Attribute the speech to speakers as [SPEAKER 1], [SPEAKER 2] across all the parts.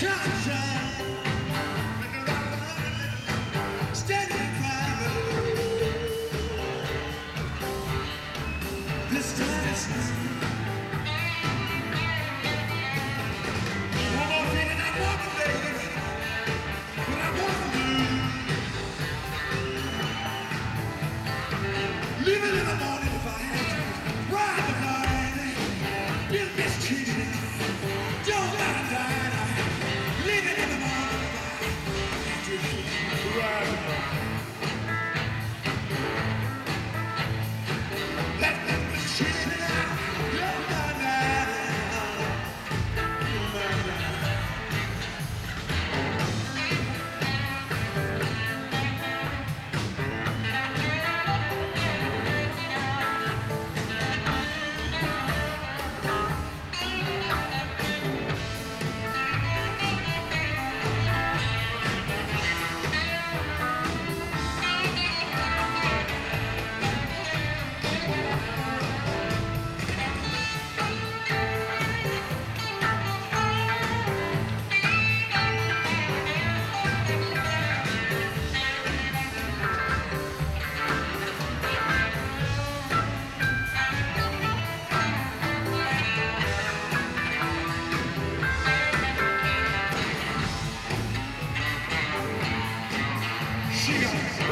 [SPEAKER 1] This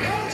[SPEAKER 1] Thank you.